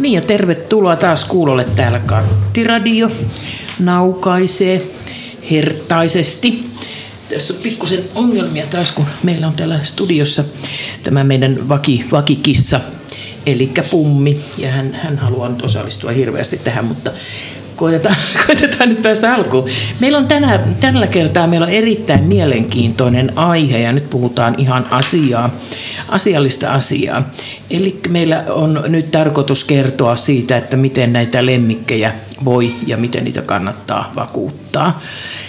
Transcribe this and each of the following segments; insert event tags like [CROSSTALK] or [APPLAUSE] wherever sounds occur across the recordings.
Niin ja tervetuloa taas kuulolle täällä Kattiradio. Naukaisee hertaisesti. Tässä on pikkusen ongelmia taas, kun meillä on täällä studiossa tämä meidän vaki, vakikissa, eli Pummi. Ja hän, hän haluaa nyt osallistua hirveästi tähän, mutta koitetaan, [LAUGHS] koitetaan nyt päästä alkuun. Meillä on tänä, tällä kertaa meillä on erittäin mielenkiintoinen aihe ja nyt puhutaan ihan asiaa, asiallista asiaa. Eli meillä on nyt tarkoitus kertoa siitä, että miten näitä lemmikkejä voi ja miten niitä kannattaa vakuuttaa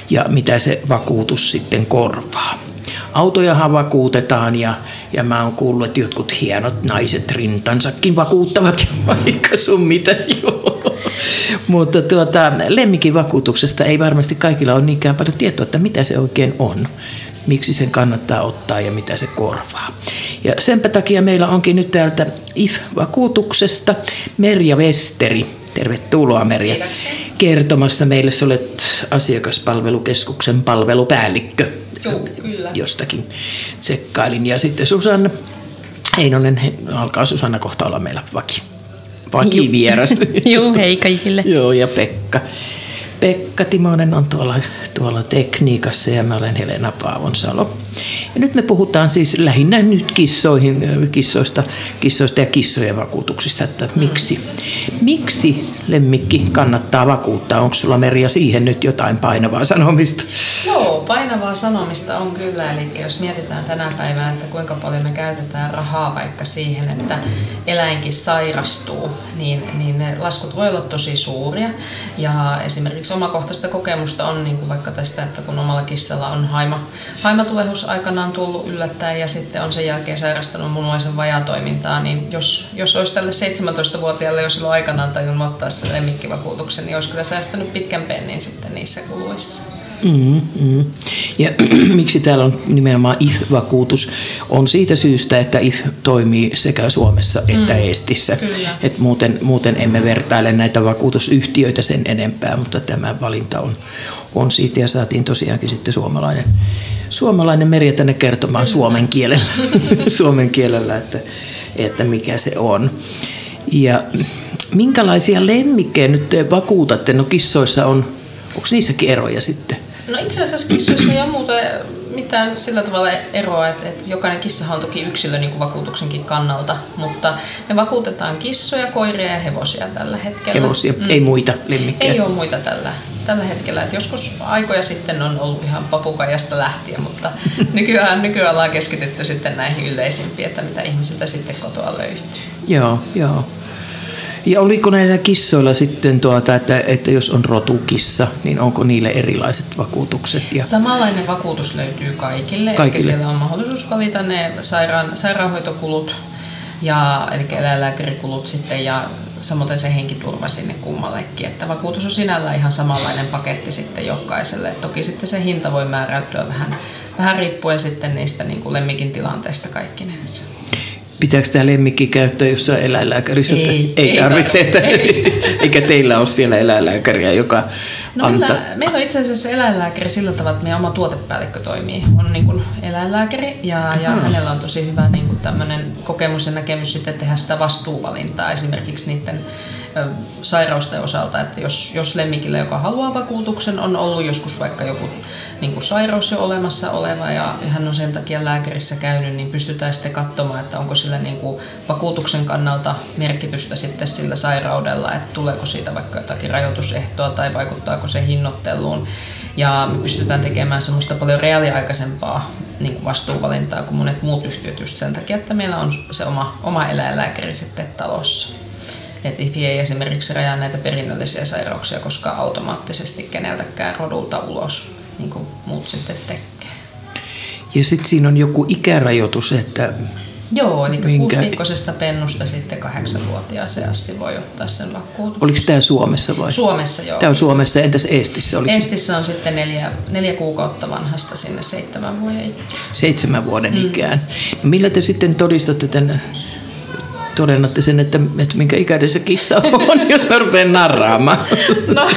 ja mitä se vakuutus sitten korvaa. Autojahan vakuutetaan ja, ja mä oon kuullut, että jotkut hienot naiset rintansakin vakuuttavat [LAUGHS] vaikka sun mitä joo. Mutta tuota, lemmikin vakuutuksesta ei varmasti kaikilla ole niinkään paljon tietoa, että mitä se oikein on miksi sen kannattaa ottaa ja mitä se korvaa. Ja senpä takia meillä onkin nyt täältä IF-vakuutuksesta Merja Vesteri. Tervetuloa Merja. Kiitoksia. Kertomassa meille, sä olet asiakaspalvelukeskuksen palvelupäällikkö. Joo, kyllä. Jostakin tsekkailin. Ja sitten Susanna Heinonen, he- alkaa Susanna kohta olla meillä vaki, vakivieras. Joo, hei kaikille. Joo, ja Pekka. Pekka Timonen on tuolla, tuolla tekniikassa ja mä olen Helena Paavonsalo. Ja nyt me puhutaan siis lähinnä nyt kissoihin, kissoista, kissoista ja kissojen vakuutuksista, että miksi, miksi lemmikki kannattaa vakuuttaa. Onko sulla Merja siihen nyt jotain painavaa sanomista? Joo, painavaa sanomista on kyllä. Eli jos mietitään tänä päivänä, että kuinka paljon me käytetään rahaa vaikka siihen, että eläinkin sairastuu, niin, niin ne laskut voi olla tosi suuria. Ja esimerkiksi omakohtaista kokemusta on niin kuin vaikka tästä, että kun omalla kissalla on haima, haimatulehus aikanaan tullut yllättäen ja sitten on sen jälkeen sairastanut munuaisen vajatoimintaa, niin jos, jos olisi tälle 17-vuotiaalle jo silloin aikanaan tajunnut ottaa sen lemmikkivakuutuksen, niin olisi kyllä säästänyt pitkän pennin sitten niissä kuluissa. Mm, mm. Ja [CLEARS THROAT] miksi täällä on nimenomaan IF-vakuutus? On siitä syystä, että IF toimii sekä Suomessa että Eestissä. Kyllä. Et muuten, muuten emme vertaile näitä vakuutusyhtiöitä sen enempää, mutta tämä valinta on, on siitä ja saatiin tosiaankin sitten suomalainen, suomalainen Merja tänne kertomaan suomen kielellä, [LAUGHS] suomen kielellä että, että mikä se on. Ja minkälaisia lemmikkejä nyt te vakuutatte? No kissoissa on, onko niissäkin eroja sitten? No itse asiassa kissoissa ei ole muuta mitään sillä tavalla eroa, että, että jokainen kissahan on toki yksilö niin kuin vakuutuksenkin kannalta, mutta me vakuutetaan kissoja, koiria ja hevosia tällä hetkellä. Hevosia, mm. ei muita lemmikkejä. Ei ole muita tällä, tällä hetkellä. Et joskus aikoja sitten on ollut ihan papukajasta lähtien, mutta [LAUGHS] nykyään, nykyään ollaan keskitytty sitten näihin yleisimpiin, että mitä ihmisiltä sitten kotoa löytyy. Joo, joo. Ja oliko näillä kissoilla sitten tuota, että, että jos on rotukissa, niin onko niille erilaiset vakuutukset? Ja, Samanlainen vakuutus löytyy kaikille, Kaikille. eli siellä on mahdollisuus valita ne sairaan, sairaanhoitokulut, ja, eli eläinlääkärikulut sitten ja samoin se henkiturva sinne kummallekin. Että vakuutus on sinällään ihan samanlainen paketti sitten jokaiselle. Et toki sitten se hinta voi määräytyä vähän, vähän riippuen sitten niistä niin kuin lemmikin tilanteesta kaikkinensa. Pitääkö tämä lemmikki käyttää jossain eläinlääkärissä? että Ei, ei ei tarvitse, että, tarvitse. [LAUGHS] eikä teillä ole siellä eläinlääkäriä, joka No antaa... meillä, meillä on itse asiassa eläinlääkäri sillä tavalla, että meidän oma tuotepäällikkö toimii. On niin kuin eläinlääkäri ja, ja Ahaa. hänellä on tosi hyvä niin kuin kokemus ja näkemys sitten tehdä sitä vastuuvalintaa esimerkiksi niiden sairausten osalta, että jos, jos lemmikillä, joka haluaa vakuutuksen, on ollut joskus vaikka joku niin kuin sairaus jo olemassa oleva ja hän on sen takia lääkärissä käynyt, niin pystytään sitten katsomaan, että onko sillä niin kuin vakuutuksen kannalta merkitystä sitten sillä sairaudella, että tuleeko siitä vaikka jotakin rajoitusehtoa tai vaikuttaako se hinnoitteluun. Ja me pystytään tekemään semmoista paljon reaaliaikaisempaa niin kuin vastuuvalintaa kuin monet muut yhtiöt just sen takia, että meillä on se oma, oma eläinlääkäri sitten talossa. Että IFI ei esimerkiksi rajaa näitä perinnöllisiä sairauksia koskaan automaattisesti keneltäkään rodulta ulos, niin kuin muut sitten tekee. Ja sitten siinä on joku ikärajoitus, että Joo, eli Minkä- kuusiviikkoisesta pennusta sitten kahdeksanvuotiaaseen asti voi ottaa sen vakuutuksen. oliko tämä Suomessa vai? Suomessa joo. Tämä on Suomessa, entäs Eestissä? Oliko Estissä on sitten neljä, neljä kuukautta vanhasta sinne seitsemän vuoden ikään. seitsemän vuoden ikään? No millä te sitten todistatte tämän todennatte sen, että, että minkä ikäinen se kissa on, [LAUGHS] jos mä rupean narraamaan. [LAUGHS] No,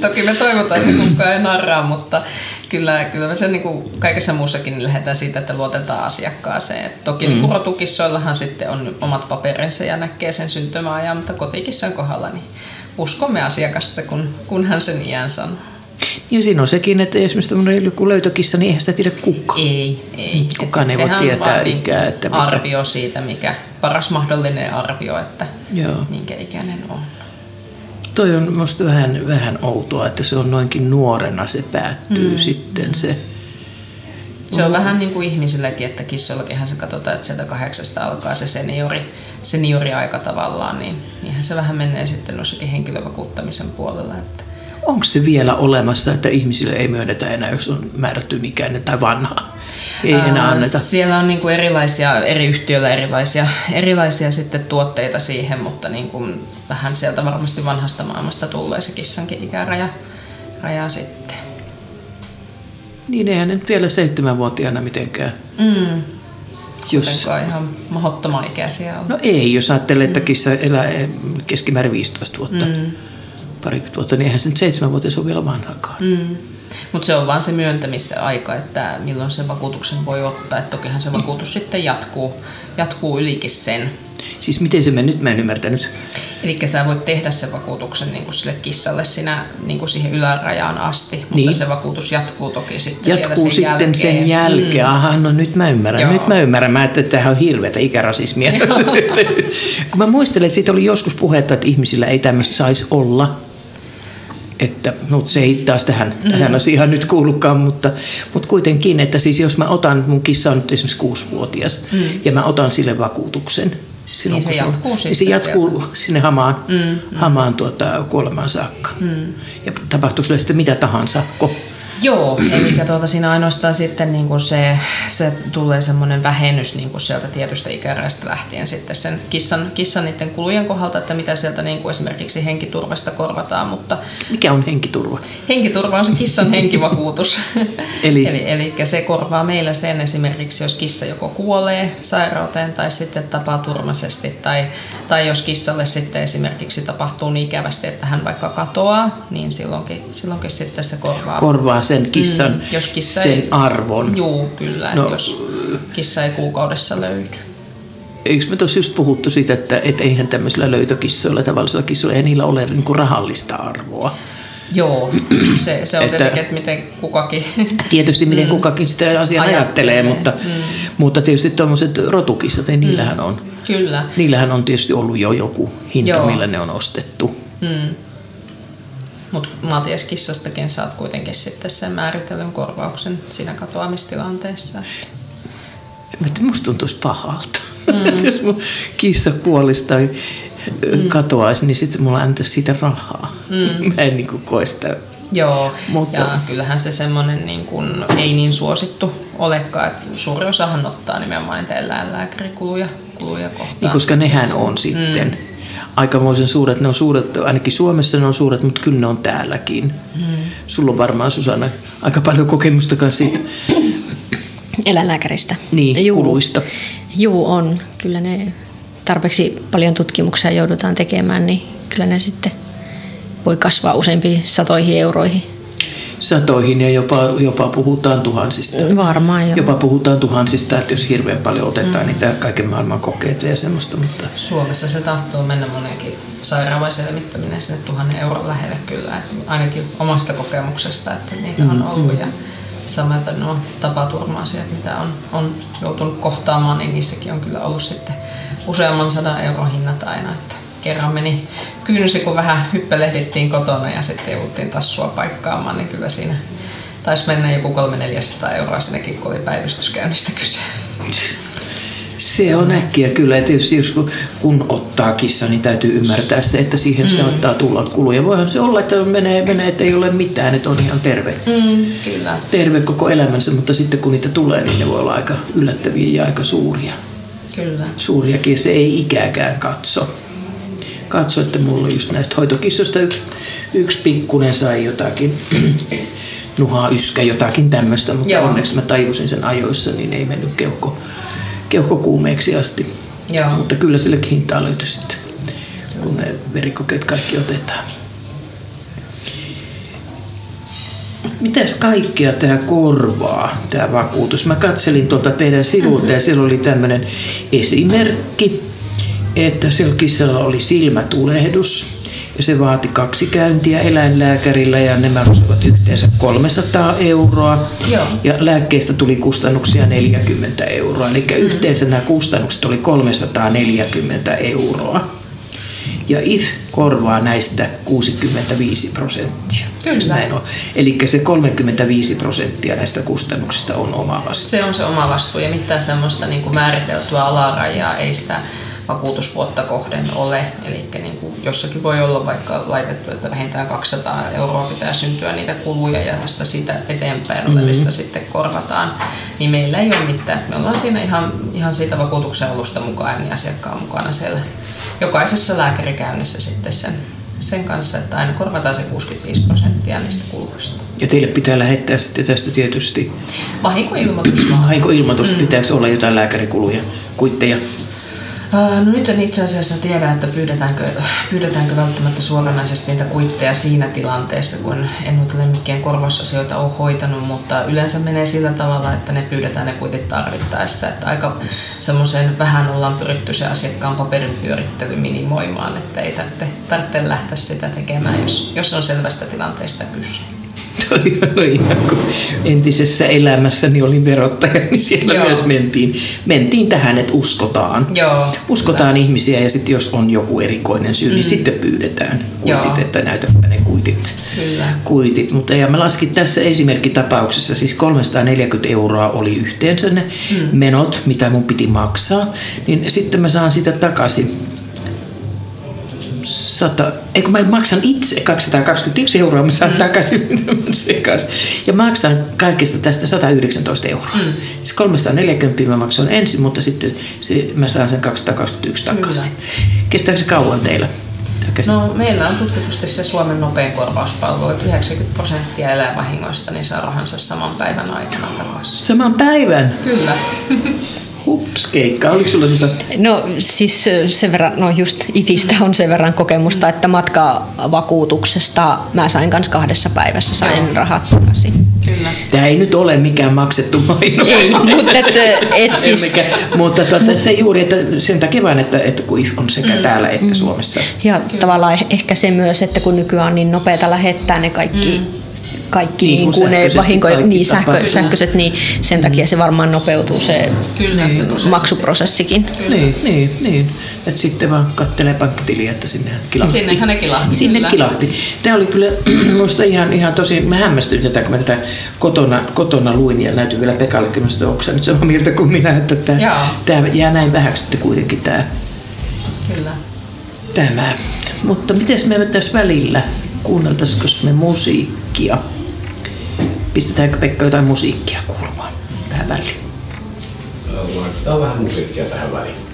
toki me toivotaan, että kukaan ei narraa, mutta kyllä, kyllä me sen niin kuin kaikessa muussakin niin lähdetään siitä, että luotetaan asiakkaaseen. Et toki mm. niin rotukissoillahan sitten on omat paperinsa ja näkee sen syntymäajan, mutta kotikissan kohdalla niin uskomme asiakasta, kun, kun hän sen iän sanoo. Niin siinä on sekin, että esimerkiksi joku löytökissa, niin eihän sitä tiedä kukaan. Ei, ei. Kukaan ei voi tietää niin ikää. Että mikä... Arvio siitä, mikä paras mahdollinen arvio, että Joo. minkä ikäinen on. Toi on minusta vähän, vähän outoa, että se on noinkin nuorena se päättyy mm. sitten se. Se on vähän niin kuin ihmisilläkin, että kissoillakinhan se katsotaan, että sieltä kahdeksasta alkaa se seniori, seniori-aika tavallaan, niin niinhän se vähän menee sitten noissakin henkilövakuuttamisen puolella. Että Onko se vielä olemassa, että ihmisille ei myönnetä enää, jos on määrätty ikäinen tai vanha? Ei enää anneta. Siellä on niin kuin erilaisia, eri yhtiöillä erilaisia, erilaisia sitten tuotteita siihen, mutta niin kuin vähän sieltä varmasti vanhasta maailmasta tulee se kissankin ikäraja raja sitten. Niin eihän nyt vielä seitsemänvuotiaana mitenkään. Mm. Jos... ihan mahdottoman ikäisiä No ei, jos ajattelee, että kissa elää keskimäärin 15 vuotta. Mm parikymmentä vuotta, niin eihän se nyt seitsemän vuotta se on vielä vanhakaan. Mm. Mutta se on vaan se myöntämissä aika, että milloin sen vakuutuksen voi ottaa. Että tokihan se vakuutus sitten jatkuu, jatkuu ylikin sen. Siis miten se me nyt, mä en ymmärtänyt. Eli sä voit tehdä sen vakuutuksen niin kuin sille kissalle sinä, niin kuin siihen ylärajaan asti, mutta niin. se vakuutus jatkuu toki sitten Jatkuu sen sitten jälkeen. sen jälkeen. Mm. Aha, no nyt mä ymmärrän. Joo. Nyt mä ymmärrän. Mä että tämähän on hirveätä ikärasismia. [LAUGHS] Kun mä muistelen, että siitä oli joskus puhetta, että ihmisillä ei tämmöistä saisi olla että no, se ei taas tähän, mm. tähän asiaan nyt kuulukaan, mutta, mutta kuitenkin, että siis jos mä otan, mun kissa on nyt esimerkiksi kuusivuotias, mm. ja mä otan sille vakuutuksen, silloin, niin se jatkuu, niin se jatkuu sieltä. sinne hamaan, mm, mm. hamaan tuota, kuolemaan saakka. Mm. Ja tapahtuu sille sitten mitä tahansa, Joo, eli tuota, siinä ainoastaan sitten niin kuin se, se tulee semmoinen vähennys niin kuin sieltä tietystä ikäräistä lähtien sitten sen kissan, kissan niiden kulujen kohdalta, että mitä sieltä niin kuin esimerkiksi henkiturvasta korvataan. Mutta Mikä on henkiturva? Henkiturva on se kissan [LAUGHS] henkivakuutus. eli? eli? Eli se korvaa meillä sen esimerkiksi, jos kissa joko kuolee sairauteen tai sitten tapaa turmaisesti tai, tai jos kissalle sitten esimerkiksi tapahtuu niin ikävästi, että hän vaikka katoaa, niin silloinkin, silloinkin sitten se korvaa. Korvaa sen kissan mm, jos kissa sen ei, arvon. Joo, kyllä, no, jos kissa ei kuukaudessa löydy. Eikö me tuossa just puhuttu siitä, että et eihän tämmöisillä löytökissoilla, tavallisilla kissoilla, ei niillä ole niin kuin rahallista arvoa? Joo, [CLEARS THROAT] se, se on että, tietenkin, että miten kukakin... Tietysti miten mm. kukakin sitä asiaa ajattelee, ajattelee mutta, mm. mutta tietysti tuommoiset rotukissat, niin niillähän mm. on. Kyllä. Niillähän on tietysti ollut jo joku hinta, Joo. millä ne on ostettu. Mm. Mutta maatieskissastakin saat kuitenkin sitten sen määritellyn korvauksen siinä katoamistilanteessa. Mutta musta tuntuisi pahalta. Mm. [LAUGHS] Jos mun kissa kuolisi tai mm. katoaisi, niin sitten mulla antaisi siitä rahaa. Mm. [LAUGHS] Mä en niin kuin koe sitä. Joo, Mutta... ja kyllähän se semmoinen niin kuin, ei niin suosittu olekaan, että suuri osahan ottaa nimenomaan niitä eläinlääkärikuluja kuluja kohtaan. Niin, koska nehän on sitten. Mm aikamoisen suuret. Ne on suuret, ainakin Suomessa ne on suuret, mutta kyllä ne on täälläkin. Hmm. Sulla on varmaan Susanna aika paljon kokemusta kanssa siitä. Eläinlääkäristä. Niin, Juu. kuluista. Juu, on. Kyllä ne tarpeeksi paljon tutkimuksia joudutaan tekemään, niin kyllä ne sitten voi kasvaa useampiin satoihin euroihin satoihin ja jopa, jopa puhutaan tuhansista. Varmaan joo. Jopa puhutaan tuhansista, että jos hirveän paljon otetaan mm. niitä kaiken maailman kokeita ja semmoista. Mutta... Suomessa se tahtoo mennä monenkin sairaan selvittäminen sinne tuhannen euron lähelle kyllä, että ainakin omasta kokemuksesta, että niitä on mm, ollut. Mm. Ja samoin nuo tapaturma-asiat, mitä on, on joutunut kohtaamaan, niin niissäkin on kyllä ollut sitten useamman sadan euron hinnat aina. Että kerran meni kynsi, kun vähän hyppelehdittiin kotona ja sitten jouduttiin tassua paikkaamaan, niin kyllä siinä taisi mennä joku 300-400 euroa sinnekin, kun oli päivystyskäynnistä kyse. Se on äkkiä kyllä. Ja tietysti jos kun, kun ottaa kissa, niin täytyy ymmärtää se, että siihen mm. saattaa tulla kuluja. Voihan se olla, että menee, menee että ei ole mitään, että on ihan terve. Mm, kyllä. Terve koko elämänsä, mutta sitten kun niitä tulee, niin ne voi olla aika yllättäviä ja aika suuria. Kyllä. Suuriakin. Se ei ikääkään katso katso, että mulla oli just näistä hoitokissoista yksi, yksi pikkunen sai jotakin [CLEARS THROAT] nuhaa yskä, jotakin tämmöistä, mutta Joo. onneksi mä tajusin sen ajoissa, niin ei mennyt keuhko, keuhkokuumeeksi asti. Joo. Mutta kyllä sillekin hintaa löytyy sitten, kun ne verikokeet kaikki otetaan. Mitäs kaikkea tämä korvaa, tämä vakuutus? Mä katselin tuolta teidän sivulta ja siellä oli tämmöinen esimerkki, että sillä kissalla oli silmätulehdus ja se vaati kaksi käyntiä eläinlääkärillä ja ne maksoivat yhteensä 300 euroa. Joo. Ja lääkkeistä tuli kustannuksia 40 euroa, eli yhteensä nämä kustannukset oli 340 euroa. Ja IF korvaa näistä 65 prosenttia. Kyllä. Näin on. Eli se 35 prosenttia näistä kustannuksista on oma vastuu. Se on se oma vastuu ja mitään semmoista niin kuin määriteltyä alarajaa ei sitä vakuutusvuotta kohden ole. Eli niin kuin jossakin voi olla vaikka laitettu, että vähintään 200 euroa pitää syntyä niitä kuluja ja vasta siitä eteenpäin olevista mm-hmm. sitten korvataan. Niin meillä ei ole mitään. Me ollaan siinä ihan, ihan siitä vakuutuksen alusta mukaan niin asiakkaan mukana siellä jokaisessa lääkärikäynnissä sitten sen, sen kanssa, että aina korvataan se 65 prosenttia niistä kuluista. Ja teille pitää lähettää sitten tästä tietysti Vahinkoilmoitus vahinkoilmoitus, mm. pitääkö olla jotain lääkärikuluja, kuitteja. No nyt en itse asiassa tiedä, että pyydetäänkö, pyydetäänkö välttämättä suoranaisesti niitä kuitteja siinä tilanteessa, kun en nyt lemmikkien korvausasioita ole hoitanut, mutta yleensä menee sillä tavalla, että ne pyydetään ne kuitit tarvittaessa. Että aika semmoiseen vähän ollaan pyritty se asiakkaan paperin pyörittely minimoimaan, että ei tarvitse, tarvitse lähteä sitä tekemään, jos, jos on selvästä tilanteesta kyse. Entisessä elämässäni olin verottaja, niin siellä Joo. myös mentiin, mentiin tähän, että uskotaan. Joo, Uskotaan ihmisiä ja sitten jos on joku erikoinen syy, niin sitten pyydetään kuitit, Joo. että näytäpä ne kuitit. Kyllä. kuitit. Mutta ja mä laskin tässä esimerkkitapauksessa, siis 340 euroa oli yhteensä ne mm. menot, mitä mun piti maksaa, niin sitten mä saan sitä takaisin 100, ei kun mä maksan itse 221 euroa, mä saan mm. takaisin, [LAUGHS] sekas. Ja maksan kaikesta tästä 119 euroa. Mm. Siis 340 mä maksan ensin, mutta sitten se, mä saan sen 221 takaisin. Kestääkö se kauan teillä? No, meillä on tutkitusti se Suomen nopein korvauspalvelu, että 90 prosenttia eläinvahingoista niin saa rahansa saman päivän aikana takaisin. Saman päivän. Kyllä. [LAUGHS] Hups, keikka. Oliko sulla sellaista? No siis sen verran, no just IFistä on sen verran kokemusta, että matkavakuutuksesta mä sain kans kahdessa päivässä sain Joo. rahat takaisin. Kyllä. Tämä ei nyt ole mikään maksettu mainos. Ei, mutta et, et siis, Mikä, mutta tuota, se juuri, että sen takia vaan, että, että kun IF on sekä mm. täällä että Suomessa. ja tavallaan eh- ehkä se myös, että kun nykyään on niin nopeata lähettää ne kaikki, mm. Kaikki Niin, niin, kun niin kuin ne sähköisesti vahinko, kaikki niin sähkö, tapahtuu. sähköiset, niin sen takia se varmaan nopeutuu se Kyllä se prosessi. maksuprosessikin. Niin, niin, niin. Että sitten vaan kattelee pankkitiliä, että sinne kilahti. Sinnehän ne kilahti, Sinne kyllä. kilahti. Tämä oli kyllä [CLEARS THROAT] minusta ihan, ihan tosi, mä hämmästyin tätä, kun mä tätä kotona, kotona luin ja näytin vielä Pekallekin, että onko nyt samaa mieltä kuin minä, että tämä, tämä jää näin vähäksi sitten kuitenkin tämä Kyllä. tämä. Mutta miten me tässä välillä, kuunneltaisiko me musiikkia? Pistetäänkö Pekka jotain musiikkia kuulumaan tähän väliin? Laitetaan vähän musiikkia tähän väliin.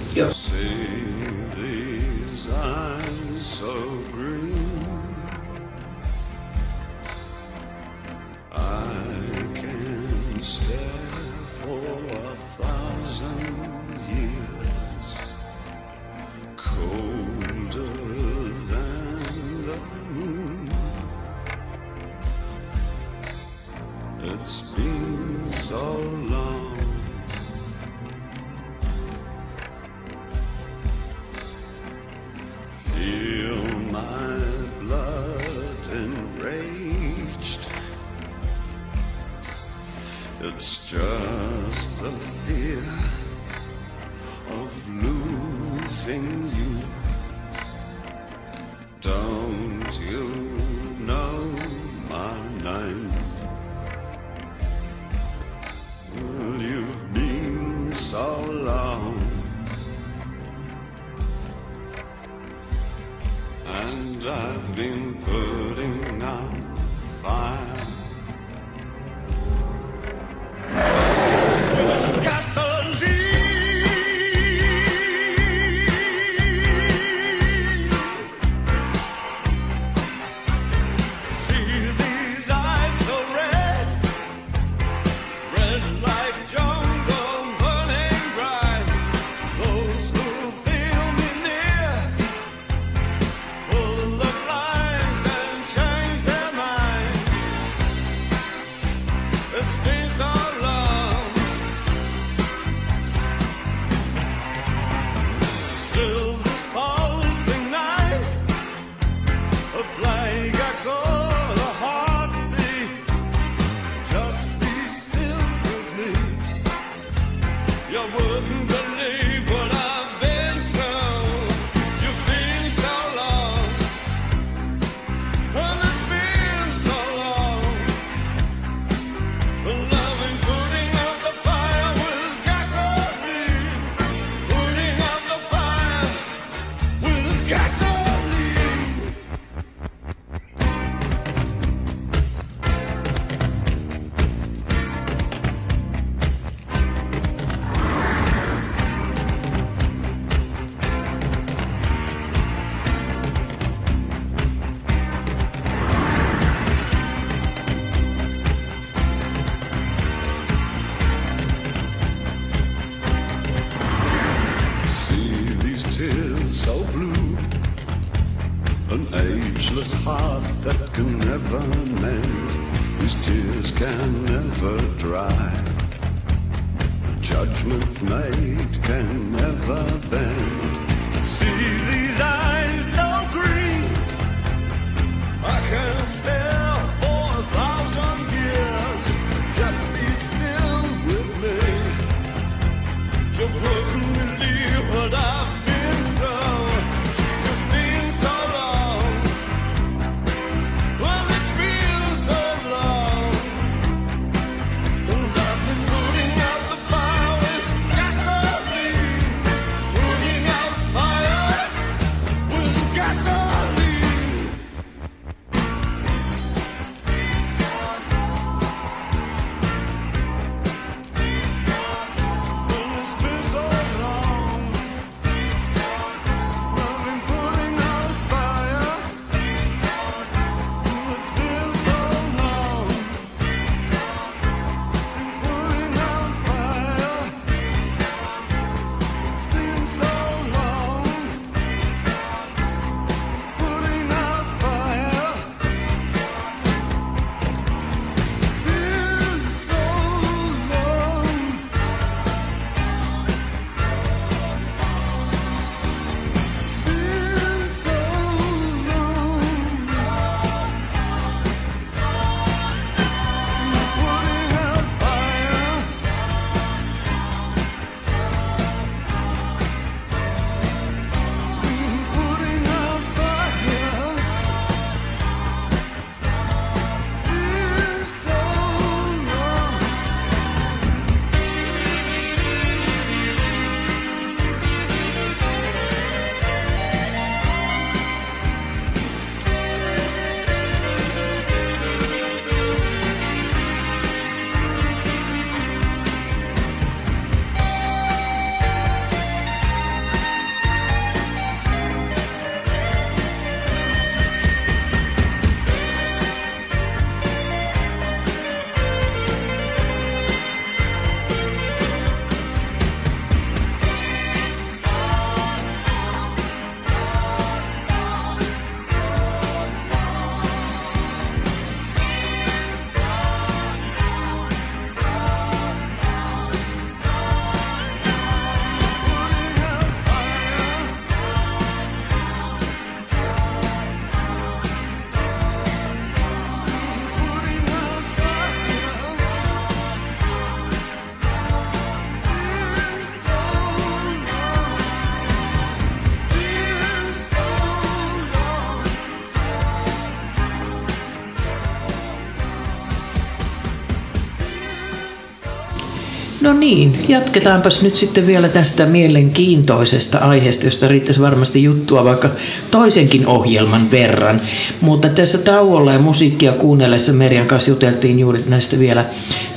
Niin, jatketaanpas nyt sitten vielä tästä mielenkiintoisesta aiheesta, josta riittäisi varmasti juttua vaikka toisenkin ohjelman verran. Mutta tässä tauolla ja musiikkia kuunnellessa Merjan kanssa juteltiin juuri näistä vielä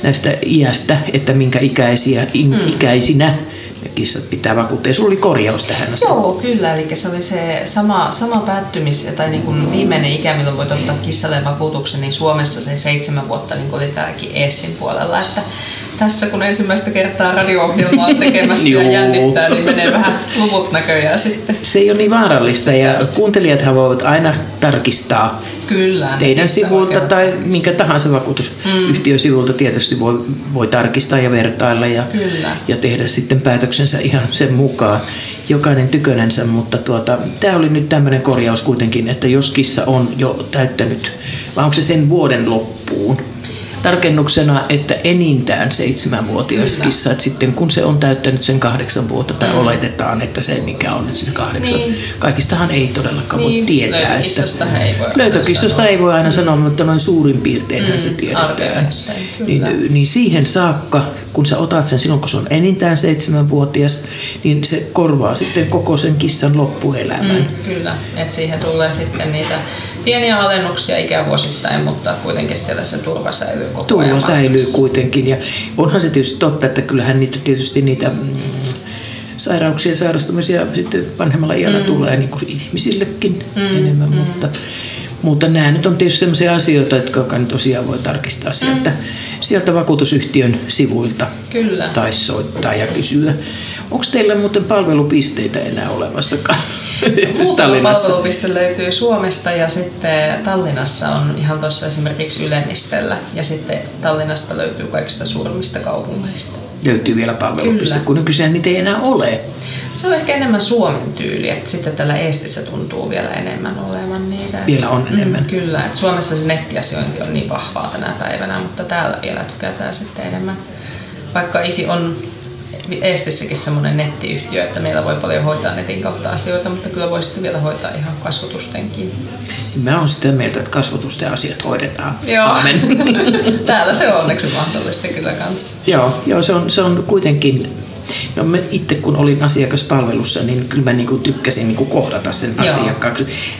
näistä iästä, että minkä ikäisiä, in, ikäisinä ne kissat pitää vakuuttaa. Sulla oli korjaus tähän asiaan. Joo, kyllä. Eli se oli se sama, sama päättymis, tai niin kuin viimeinen ikä, milloin voit ottaa kissalle vakuutuksen, niin Suomessa se seitsemän vuotta niin oli täälläkin Eestin puolella. Että tässä kun ensimmäistä kertaa radio-ohjelmaa on tekemässä ja [LAUGHS] jännittää, niin menee vähän luvut näköjään sitten. Se ei ole niin vaarallista ja kuuntelijathan voivat aina tarkistaa Kyllä. teidän sivulta tai minkä tahansa vakuutusyhtiön sivulta tietysti voi, voi tarkistaa ja vertailla ja, Kyllä. ja tehdä sitten päätöksensä ihan sen mukaan. Jokainen tykönensä, mutta tuota, tämä oli nyt tämmöinen korjaus kuitenkin, että jos kissa on jo täyttänyt, vai onko se sen vuoden loppuun, tarkennuksena, että enintään seitsemänvuotias Kyllä. kissa, että sitten kun se on täyttänyt sen kahdeksan vuotta, tai oletetaan, että se mikä on nyt se kahdeksan, Niin. kaikistahan ei todellakaan voi Niin, tietää. löytökissasta että, ei voi sanoa. ei voi aina sanoa, mutta noin suurin piirtein mm, se tiedetään. Niin, niin siihen saakka, kun sä otat sen silloin, kun se on enintään seitsemänvuotias, niin se korvaa sitten koko sen kissan loppuelämän. Mm, kyllä, että siihen tulee sitten niitä pieniä alennuksia ikävuosittain, mutta kuitenkin siellä se turva säilyy koko Turva ajan. säilyy kuitenkin. Ja onhan se tietysti totta, että kyllähän niitä tietysti niitä mm, sairauksia ja sairastumisia sitten vanhemmalla iällä mm. tulee niin kuin ihmisillekin mm. enemmän. Mm. Mutta, mutta nämä nyt on tietysti sellaisia asioita, jotka kai tosiaan voi tarkistaa sieltä, mm. sieltä vakuutusyhtiön sivuilta Kyllä. tai soittaa ja kysyä Onko teillä muuten palvelupisteitä enää olemassakaan? Muutama palvelupiste löytyy Suomesta ja sitten Tallinnassa on ihan tuossa esimerkiksi Ylennistellä ja sitten Tallinnasta löytyy kaikista suurimmista kaupungeista. Löytyy vielä palvelupiste, Kyllä. kun nykyiseen niitä ei enää ole. Se on ehkä enemmän Suomen tyyli, että sitten tällä Eestissä tuntuu vielä enemmän olevan niitä. Vielä on enemmän. Mm, kyllä, että Suomessa se nettiasiointi on niin vahvaa tänä päivänä, mutta täällä vielä tykätään sitten enemmän. Vaikka IFI on Eestissäkin semmoinen nettiyhtiö, että meillä voi paljon hoitaa netin kautta asioita, mutta kyllä voi sitten vielä hoitaa ihan kasvotustenkin. Mä oon sitä mieltä, että kasvatusten asiat hoidetaan. Joo. Amen. [LAUGHS] Täällä se on onneksi mahdollista kyllä kanssa. Joo, joo se, on, se on kuitenkin... No mä itse kun olin asiakaspalvelussa, niin kyllä mä niinku tykkäsin niinku kohdata sen Joo. asiakkaan.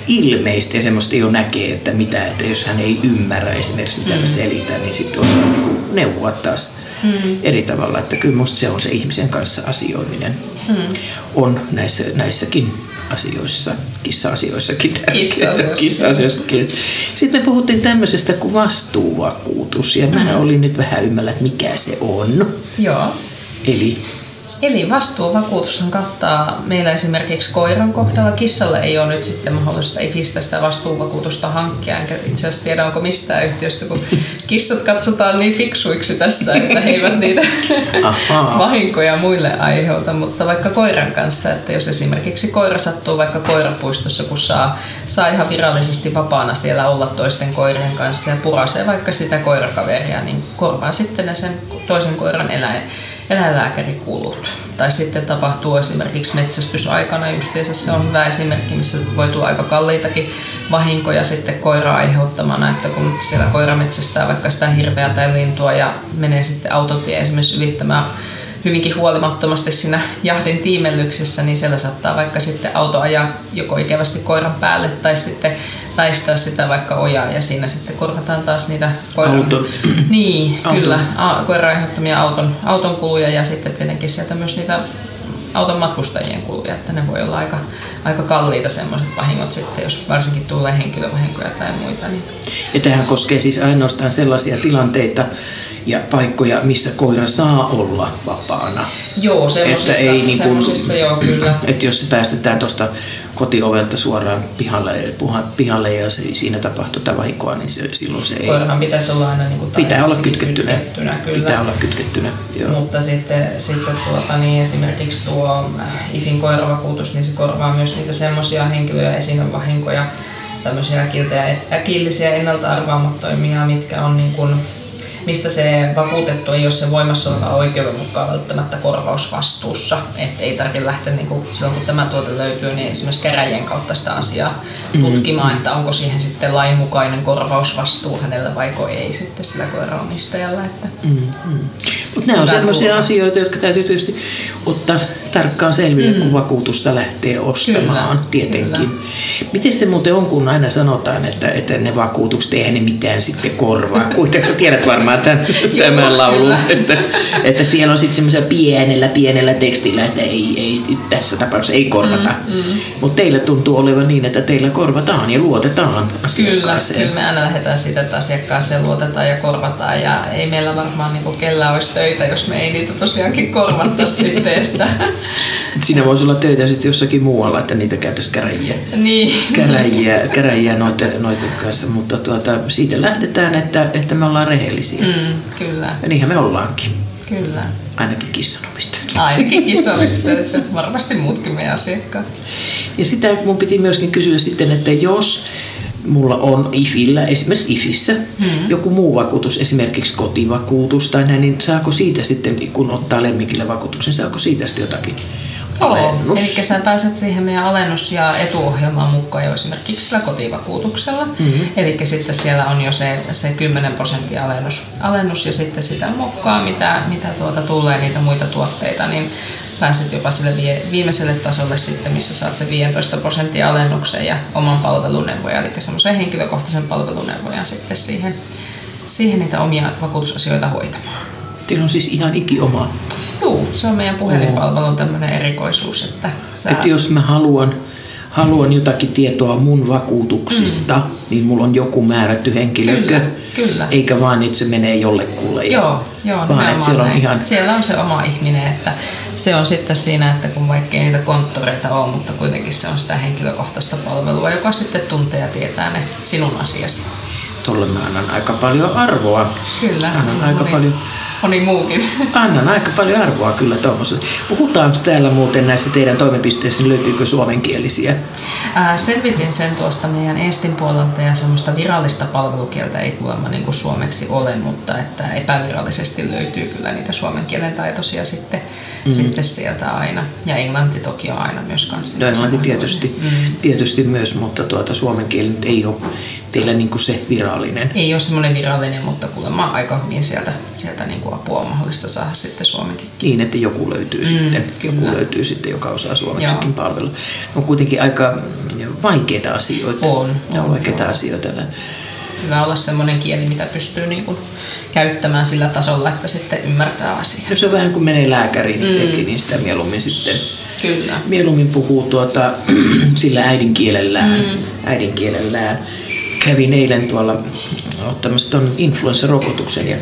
Ilmeisesti ja semmoista jo näkee, että mitä, että jos hän ei ymmärrä esimerkiksi mitä mm. mä selitän, niin sitten osaa niinku neuvoa taas mm. eri tavalla. Että kyllä musta se on se ihmisen kanssa asioiminen. Mm. On näissä, näissäkin asioissa, kissa-asioissakin tärkeää. Kissa-asioissa. Kissa-asioissakin. Sitten me puhuttiin tämmöisestä kuin vastuuvakuutus, ja mä olin nyt vähän ymmärrä, että mikä se on. Joo. Eli Eli vastuuvakuutushan kattaa meillä esimerkiksi koiran kohdalla. Kissalle ei ole nyt sitten mahdollista IFistä sitä vastuuvakuutusta hankkia, enkä itse asiassa tiedä onko mistään yhtiöstä, kun kissat katsotaan niin fiksuiksi tässä, että he eivät niitä vahinkoja muille aiheuta, mutta vaikka koiran kanssa, että jos esimerkiksi koira sattuu vaikka koirapuistossa, kun saa, saa ihan virallisesti vapaana siellä olla toisten koirien kanssa ja purasee vaikka sitä koirakaveria, niin korvaa sitten ne sen toisen koiran eläin, eläinlääkärikulut. Tai sitten tapahtuu esimerkiksi metsästysaikana justiinsa se on hyvä esimerkki, missä voi tulla aika kalliitakin vahinkoja sitten koiraa aiheuttamana, että kun siellä koira metsästää vaikka sitä hirveä tai lintua ja menee sitten autotie esimerkiksi ylittämään hyvinkin huolimattomasti siinä jahdin tiimellyksessä, niin siellä saattaa vaikka sitten auto ajaa joko ikävästi koiran päälle tai sitten väistää sitä vaikka ojaa ja siinä sitten korvataan taas niitä koiran... Auton. Niin, Auton. kyllä. A- koiran aiheuttamia auton, auton kuluja ja sitten tietenkin sieltä myös niitä auton matkustajien kuluja, että ne voi olla aika, aika kalliita semmoiset vahingot sitten, jos varsinkin tulee henkilövahinkoja tai muita. Niin Ja tähän koskee siis ainoastaan sellaisia tilanteita ja paikkoja, missä koira saa olla vapaana. Joo, semmoisissa, Että ei niin kuin- joo kyllä. Että jos se päästetään tuosta kotiovelta suoraan pihalle, pihalle ja se, siinä tapahtuu jotain vahinkoa, niin se, silloin se ei... Koirahan pitäisi olla aina niin kuin Pitää olla kytkettynä. kytkettynä kyllä. Pitää olla kytkettynä, joo. Mutta sitten, sitten tuota, niin esimerkiksi tuo äh, IFin koiravakuutus, niin se korvaa myös niitä semmoisia henkilöjä esinevahinkoja, tämmöisiä äkiltä- äkillisiä ennalta arvaamattomia, mitkä on niin kuin, mistä se vakuutettu ei ole se voimassa oleva oikeuden mukaan välttämättä korvausvastuussa. Että ei tarvitse lähteä, niin kuin, silloin kun tämä tuote löytyy, niin esimerkiksi käräjien kautta sitä asiaa tutkimaan, että onko siihen sitten lainmukainen korvausvastuu hänellä vai ei sitten sillä koiraomistajalla. Että Mutta nämä on sellaisia asioita, jotka täytyy tietysti ottaa tarkkaan selville, mm. kun vakuutusta lähtee ostamaan Kyllä, tietenkin. kyllä. Miten se muuten on, kun aina sanotaan, että, että ne vakuutukset eihän ne mitään sitten korvaa. Kuitenkin sä tiedät varmaan tämän, [LAUGHS] tämän laulun, kyllä. että, että siellä on sitten semmoisella pienellä, pienellä tekstillä, että ei, ei tässä tapauksessa ei korvata. Mm, mm. Mutta teillä tuntuu olevan niin, että teillä korvataan ja luotetaan Kyllä, asiakkaaseen. kyllä me aina lähdetään siitä, että asiakkaaseen luotetaan ja korvataan ja ei meillä varmaan niin kellään olisi töitä, jos me ei niitä tosiaankin korvattaisi [LAUGHS] sitten. Että, Siinä voisi olla töitä sitten jossakin muualla, että niitä käytäisiin käräjiä. niin, käräjiä, käräjiä noiden, noiden kanssa, mutta tuota, siitä lähdetään, että, että me ollaan rehellisiä. Mm. kyllä, Ja niinhän me ollaankin, kyllä. ainakin kissanomistajat. Ainakin että varmasti muutkin meidän asiakkaat. Ja sitä mun piti myöskin kysyä sitten, että jos mulla on IFillä, esimerkiksi IFissä, mm. joku muu vakuutus, esimerkiksi kotivakuutus tai näin, niin saako siitä sitten, kun ottaa lemmikille vakuutuksen, saako siitä sitten jotakin Joo, alennus? eli sä pääset siihen meidän alennus- ja etuohjelmaan mukaan jo esimerkiksi sillä kotivakuutuksella. Mm-hmm. Eli sitten siellä on jo se, se 10 prosenttia alennus, alennus ja sitten sitä mukaan, mitä, mitä tuota tulee niitä muita tuotteita, niin pääset jopa sille vie, viimeiselle tasolle sitten, missä saat se 15 prosenttia alennuksen ja oman palveluneuvoja, eli semmoisen henkilökohtaisen palveluneuvojan sitten siihen, siihen niitä omia vakuutusasioita hoitamaan. Teillä on siis ihan iki oma. Joo, se on meidän puhelinpalvelun tämmöinen erikoisuus, että sä, Että jos mä haluan haluan jotakin tietoa mun vakuutuksista, mm. Niin mulla on joku määrätty henkilö. Kyllä, kyllä. Eikä vaan, että se menee jollekulle. Joo, joo vaan, että siellä on näin. ihan siellä on se oma ihminen, että se on sitten siinä, että kun vaikka ei niitä konttoreita ole, mutta kuitenkin se on sitä henkilökohtaista palvelua, joka sitten tuntee ja tietää ne sinun asiasi. Tolle mä annan aika paljon arvoa. Kyllä, Annan niin aika moni, paljon, moni muukin. annan aika paljon arvoa kyllä tuommoiselle. Puhutaanko täällä muuten näissä teidän toimipisteissä, niin löytyykö suomenkielisiä? Ää, selvitin sen tuosta meidän Estin puolelta ja semmoista virallista palvelukieltä ei kuulemma niin kuin suomeksi ole, mutta että epävirallisesti löytyy kyllä niitä suomen kielen taitoisia sitten, mm. sitten sieltä aina. Ja englanti toki on aina myös kanssa. No englanti tietysti, Mm. tietysti myös, mutta tuota, suomen kieli ei ole teillä niin kuin se virallinen. Ei ole semmoinen virallinen, mutta kuulemma aika hyvin sieltä, sieltä niin kuin apua on mahdollista saada sitten suomenkin. Niin, että joku löytyy mm, sitten, joku löytyy sitten, joka osaa suomeksikin palvella. On kuitenkin aika vaikeita asioita. On, on on, vaikeita joo. asioita. Hyvä olla semmoinen kieli, mitä pystyy niin kuin käyttämään sillä tasolla, että sitten ymmärtää asiaa. Jos on vähän kuin menee lääkäriin itsekin, niin sitä mieluummin sitten Kyllä. mieluummin puhuu tuota, [CLEARS THROAT] sillä äidinkielellään. Mm. äidinkielellään. Kävin eilen tuolla ottamassa tuon influenssarokotuksen ja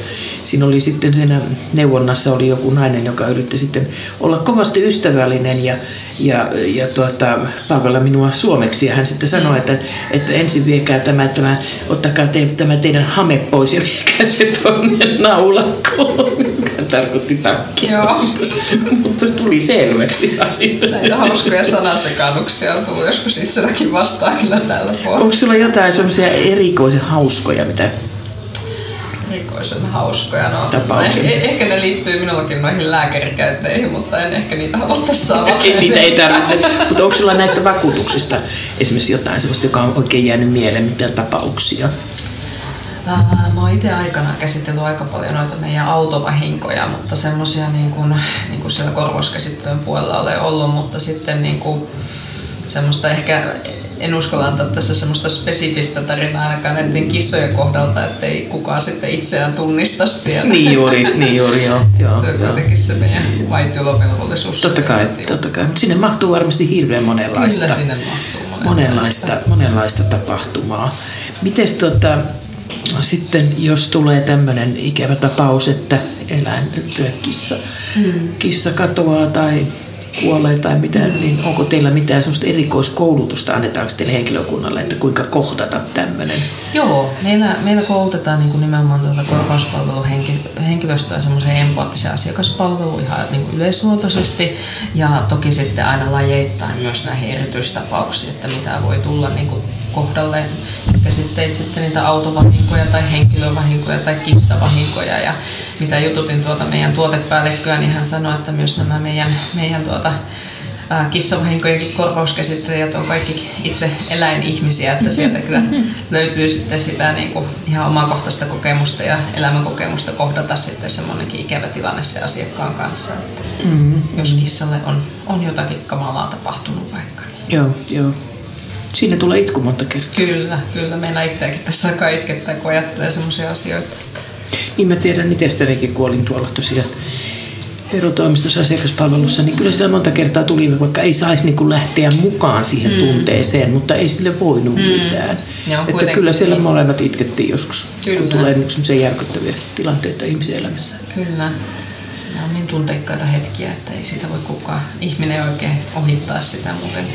siinä oli sitten siinä neuvonnassa oli joku nainen, joka yritti sitten olla kovasti ystävällinen ja, ja, ja tuota, palvella minua suomeksi. Ja hän sitten sanoi, että, että ensin viekää tämä, tämä ottakaa te, tämä teidän hame pois ja viekää se tuonne naulakkoon. Tarkoitti takkia. Joo. Mutta se tuli selväksi asia. Näitä hauskoja sanasekaannuksia on tullut joskus itselläkin vastaan kyllä tällä puolella. Onko sulla jotain semmoisia erikoisen hauskoja, mitä Erikoisen hauskoja. No, Tapauksia. eh- ehkä ne liittyy minullakin noihin lääkärikäynteihin, mutta en ehkä niitä halua tässä avata. niitä ei tarvitse. Mutta onko sulla näistä vakuutuksista esimerkiksi jotain sellaista, joka on oikein jäänyt mieleen, mitä tapauksia? Ää, Mä oon itse aikana käsitellyt aika paljon noita meidän autovahinkoja, mutta semmoisia niin kuin, niin kuin siellä korvauskäsittelyn puolella olen ollut, mutta sitten niin kuin, semmoista ehkä en uskalla antaa tässä semmoista spesifistä tarinaa ainakaan näiden kissojen kohdalta, ettei kukaan sitten itseään tunnista siellä. Niin juuri, niin juuri, joo. [LAUGHS] joo, se on joo. kuitenkin se meidän vaitiolovelvollisuus. Totta kai, totta kai. Sinne mahtuu varmasti hirveän monenlaista, Kyllä sinne mahtuu monenlaista, monenlaista tapahtumaa. Miten tota, sitten, jos tulee tämmöinen ikävä tapaus, että eläin, kissa, mm. kissa katoaa tai kuolee tai mitä, niin onko teillä mitään semmoista erikoiskoulutusta, annetaanko teille henkilökunnalle, että kuinka kohdata tämmöinen? Joo, meillä, meillä koulutetaan niin kuin nimenomaan tuota korvauspalveluhenkilöstöä semmoiseen empaattiseen asiakaspalveluun ihan niin kuin yleisluontoisesti ja toki sitten aina lajeittain myös näihin erityistapauksiin, että mitä voi tulla niin kuin kohdalle. Käsitteet sitten niitä autovahinkoja tai henkilövahinkoja tai kissavahinkoja ja mitä jututin tuota meidän tuotepäällikköä, niin hän sanoi, että myös nämä meidän, meidän tuota, kissavahinkojenkin korvauskäsittelijät on kaikki itse eläinihmisiä, että sieltä kyllä löytyy sitten sitä niin kuin ihan omakohtaista kokemusta ja elämänkokemusta kohdata sitten semmoinenkin ikävä tilanne se asiakkaan kanssa. Että Mm. jos kissalle on, on jotakin kamalaa tapahtunut vaikka. Niin. Joo, joo. Siinä tulee itku monta kertaa. Kyllä, kyllä. Meidän itseäkin tässä aika itkettää, kun ajattelee semmoisia asioita. Niin mä tiedän itsestänikin, kun olin tuolla tosiaan verotoimistossa asiakaspalvelussa, niin kyllä siellä monta kertaa tuli, vaikka ei saisi niin lähteä mukaan siihen mm. tunteeseen, mutta ei sille voinut mm. mitään. On Että kyllä siellä niin. molemmat itkettiin joskus, Kyllä. kun tulee nyt semmoisia järkyttäviä tilanteita ihmisen elämässä. Kyllä. Ne on niin tunteikkaita hetkiä, että ei siitä voi kukaan ihminen oikein ohittaa sitä muuten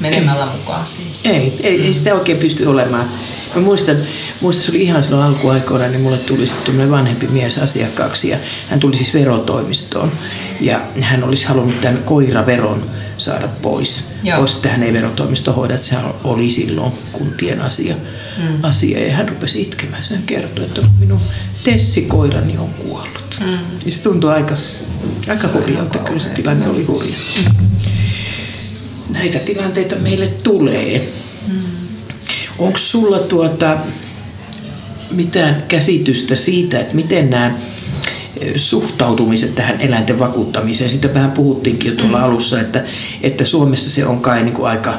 menemällä mukaan siihen. Ei, ei, ei sitä oikein pysty olemaan. Mä muistan, muistan, se oli ihan silloin alkuaikoina, niin mulle tuli sitten vanhempi mies asiakkaaksi ja hän tuli siis verotoimistoon ja hän olisi halunnut tämän koiraveron saada pois. Joo. Pois, että hän ei verotoimisto hoida, että sehän oli silloin kuntien asia. Mm. asia ja hän rupesi itkemään. Hän kertoi, että minun Tessi-koirani on kuollut. Mm. Ja se tuntui aika, aika hurjalta, kyllä se tilanne oli hurja. Näitä tilanteita meille tulee. Onko sulla tuota mitään käsitystä siitä, että miten nämä eh, suhtautumiset tähän eläinten vakuuttamiseen, siitä vähän puhuttiinkin jo tuolla Mm. alussa, että, että Suomessa se on kai niin kuin aika,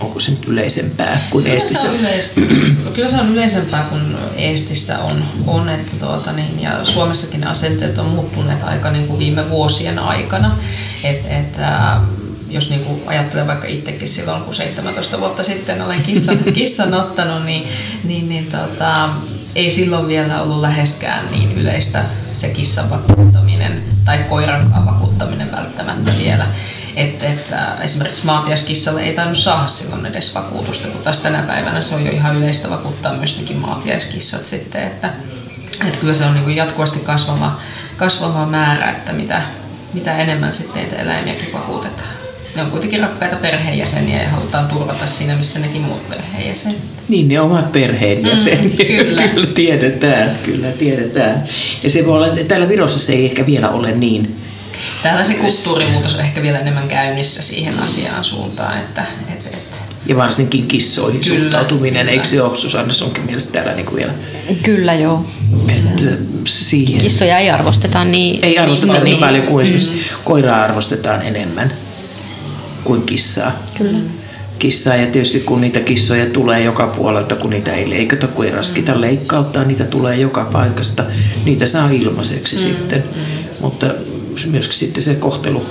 onko se nyt yleisempää kuin Kyllä se, Eestissä? on yleistä. [CLEARS THROAT] Kyllä se on yleisempää kuin Eestissä on, on että tuota, niin, ja Suomessakin asenteet on muuttuneet aika niin kuin viime vuosien aikana. Et, et, jos niin kuin ajattelen vaikka itsekin silloin, kun 17 vuotta sitten olen kissan, [LAUGHS] kissan ottanut, niin, niin, niin tota, ei silloin vielä ollut läheskään niin yleistä se kissan vakuuttaminen tai koirankaan vakuuttaminen välttämättä vielä. Että, että esimerkiksi maatiaiskissalle ei tainnut saada silloin edes vakuutusta, kun taas tänä päivänä se on jo ihan yleistä vakuuttaa myös nekin maatiaiskissat sitten, että, että kyllä se on niin kuin jatkuvasti kasvava, kasvava määrä, että mitä, mitä enemmän sitten niitä eläimiäkin vakuutetaan. Ne on kuitenkin rakkaita perheenjäseniä ja halutaan turvata siinä, missä nekin muut perheenjäsenet. Niin, ne omat perheenjäsenet. Mm, kyllä. [LAUGHS] kyllä tiedetään, kyllä tiedetään. Ja se voi olla, että täällä Virossa se ei ehkä vielä ole niin. Täällä se kulttuurimuutos on ehkä vielä enemmän käynnissä siihen asiaan suuntaan, että, että, että Ja varsinkin kissoihin Kyllä, suhtautuminen, kyllä. eikö se ole Susanna sunkin mielestä täällä niin kuin vielä? Kyllä joo. Että siihen Kissoja ei arvosteta niin, ei arvosteta niin, niin, niin paljon kuin esimerkiksi koiraa arvostetaan enemmän kuin kissaa. Kyllä. Kissaa ja tietysti kun niitä kissoja tulee joka puolelta, kun niitä ei leikata, kun ei raskita leikkauttaa, niitä tulee joka paikasta. Niitä saa ilmaiseksi mm. sitten, mutta myöskin sitten se kohtelu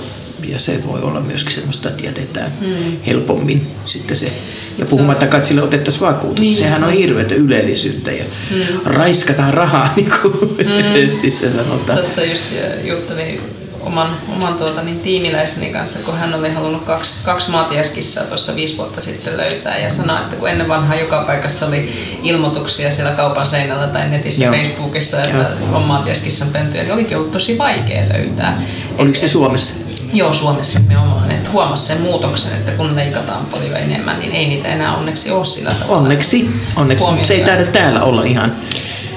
ja se voi olla myöskin semmoista, että jätetään mm. helpommin sitten se. Ja puhumattakaan, että sille otettaisiin vakuutus. Niin. Sehän on hirveätä ylellisyyttä ja mm. raiskataan rahaa, [LAUGHS] niin kuin mm. se sanotaan. Tuossa just juttelin oman, oman tuota, niin tiimiläiseni kanssa, kun hän oli halunnut kaksi, kaksi maatiaiskissaa tuossa viisi vuotta sitten löytää ja sanoi, että kun ennen vanhaa joka paikassa oli ilmoituksia siellä kaupan seinällä tai netissä Joo. Facebookissa, että on maatiaiskissan pentuja, niin olikin ollut tosi vaikea löytää. Oliko se Suomessa? Joo, Suomessa nimenomaan. Että huomasi sen muutoksen, että kun leikataan paljon enemmän, niin ei niitä enää onneksi ole sillä tavalla. Onneksi, onneksi mutta se ei taida täällä olla ihan.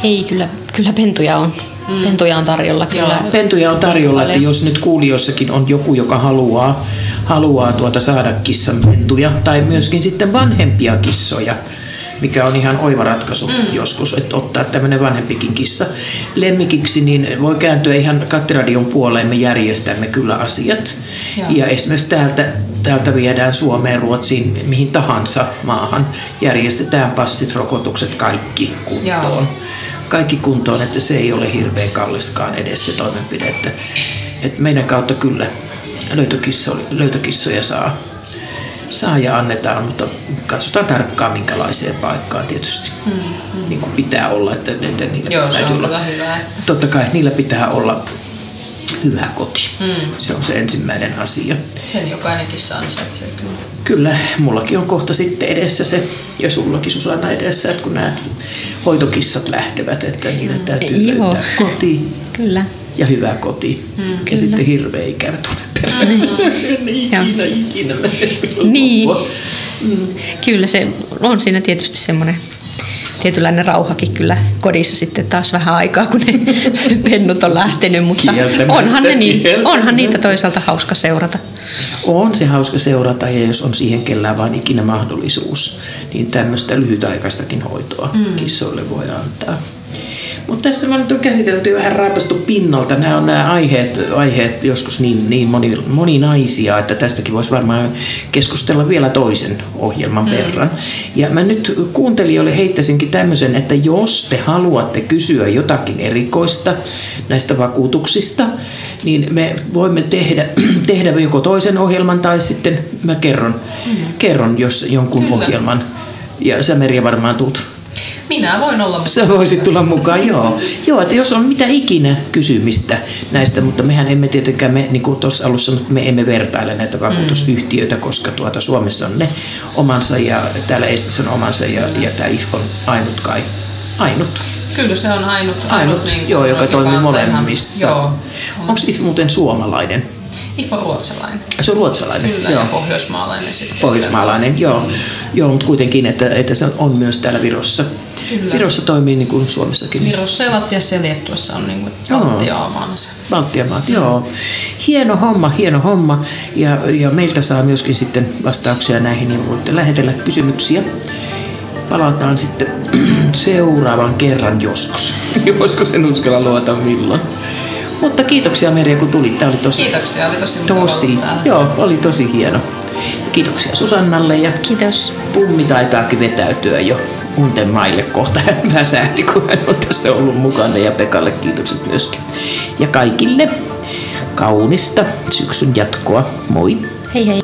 Ei, kyllä, kyllä pentuja on. Mm. Pentuja on tarjolla kyllä. Joo, pentuja on tarjolla, että jos nyt kuulijoissakin on joku, joka haluaa, haluaa tuota saada kissan pentuja tai myöskin sitten vanhempia kissoja, mikä on ihan oiva ratkaisu mm. joskus, että ottaa tämmöinen vanhempikin kissa lemmikiksi, niin voi kääntyä ihan kattiradion puoleen, me järjestämme kyllä asiat. Joo. Ja esimerkiksi täältä, täältä viedään Suomeen, Ruotsiin, mihin tahansa maahan, järjestetään passit, rokotukset, kaikki kuntoon Joo. Kaikki kuntoon, että se ei ole hirveän kalliskaan edes se toimenpide. Että, että meidän kautta kyllä löytökisso, löytökissoja saa, saa ja annetaan, mutta katsotaan tarkkaan minkälaiseen paikkaan tietysti mm, mm. Niin kuin pitää olla. Että, että niillä Joo, se täytyy on olla, hyvä. Totta kai niillä pitää olla hyvä koti. Mm. Se on se ensimmäinen asia. sen jokainen kissa ansaitsee kyllä. Kyllä, mullakin on kohta sitten edessä se, ja sullakin Susanna edessä, että kun nämä hoitokissat lähtevät, että niille täytyy Joo. löytää koti Kyllä. ja hyvä koti. Mm, ja kyllä. sitten hirveä ikävä tunne [LAUGHS] perään. ikinä, ikinä. Niin. Kyllä se on siinä tietysti semmoinen tietynlainen rauhakin kyllä kodissa sitten taas vähän aikaa, kun ne [LAUGHS] pennut on lähtenyt, mutta onhan, ne niin, onhan niitä toisaalta hauska seurata. On se hauska seurata ja jos on siihen kellään vain ikinä mahdollisuus, niin tämmöistä lyhytaikaistakin hoitoa mm. kissoille voi antaa. Mutta tässä mä nyt on käsitelty vähän raapastu pinnalta. Nämä on nämä aiheet, aiheet joskus niin, niin moni, moninaisia, että tästäkin voisi varmaan keskustella vielä toisen ohjelman mm. verran. Ja mä nyt kuuntelijoille heittäisinkin tämmöisen, että jos te haluatte kysyä jotakin erikoista näistä vakuutuksista, niin me voimme tehdä, [CLEARS THROAT] tehdä joko toisen ohjelman tai sitten mä kerron, mm. kerron jos jonkun Kyllä. ohjelman. Ja sä Merja varmaan tuut Minä voin olla mukana. Sä voisit tulla mukaan, joo. Joo, että jos on mitä ikinä kysymistä näistä, mutta mehän emme tietenkään, me, niin kuin tuossa alussa sanottu, me emme vertaile näitä vakuutusyhtiöitä, koska tuota Suomessa on ne omansa ja täällä Estissä on omansa ja, ja tämä IF on ainut kai. Ainut. Kyllä se on ainut. Ainut, niin kuin joo, joka toimii on ihan- molemmissa. Onko IF muuten suomalainen? Ifo ruotsalainen. Se on ruotsalainen. Kyllä, joo. ja pohjoismaalainen sitten. Pohjoismaalainen, joo. joo mutta kuitenkin, että, että se on myös täällä Virossa. Kyllä. Virossa toimii niin kuin Suomessakin. Virossa ja Latviassa ja Liettuassa on niin Joo. valtiomaansa. Baltian maat, joo. Hieno homma, hieno homma. Ja, ja meiltä saa myöskin sitten vastauksia näihin, niin voitte lähetellä kysymyksiä. Palataan sitten [CLEARS THROAT] seuraavan kerran joskus. [LAUGHS] Joskus en uskalla luota milloin. Mutta kiitoksia Merja, kun tulit. Tämä oli tosi, Kiitoksia, oli tosi tosi, joo, oli tosi hieno. Kiitoksia Susannalle ja Kiitos. Pummi taitaakin vetäytyä jo unten maille kohta. [LAUGHS] Hän väsähti, kun hän on tässä ollut mukana ja Pekalle kiitokset myöskin. Ja kaikille kaunista syksyn jatkoa. Moi! Hei hei.